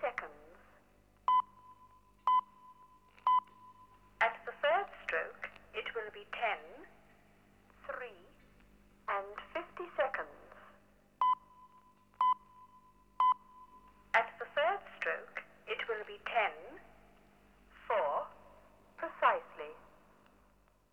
seconds.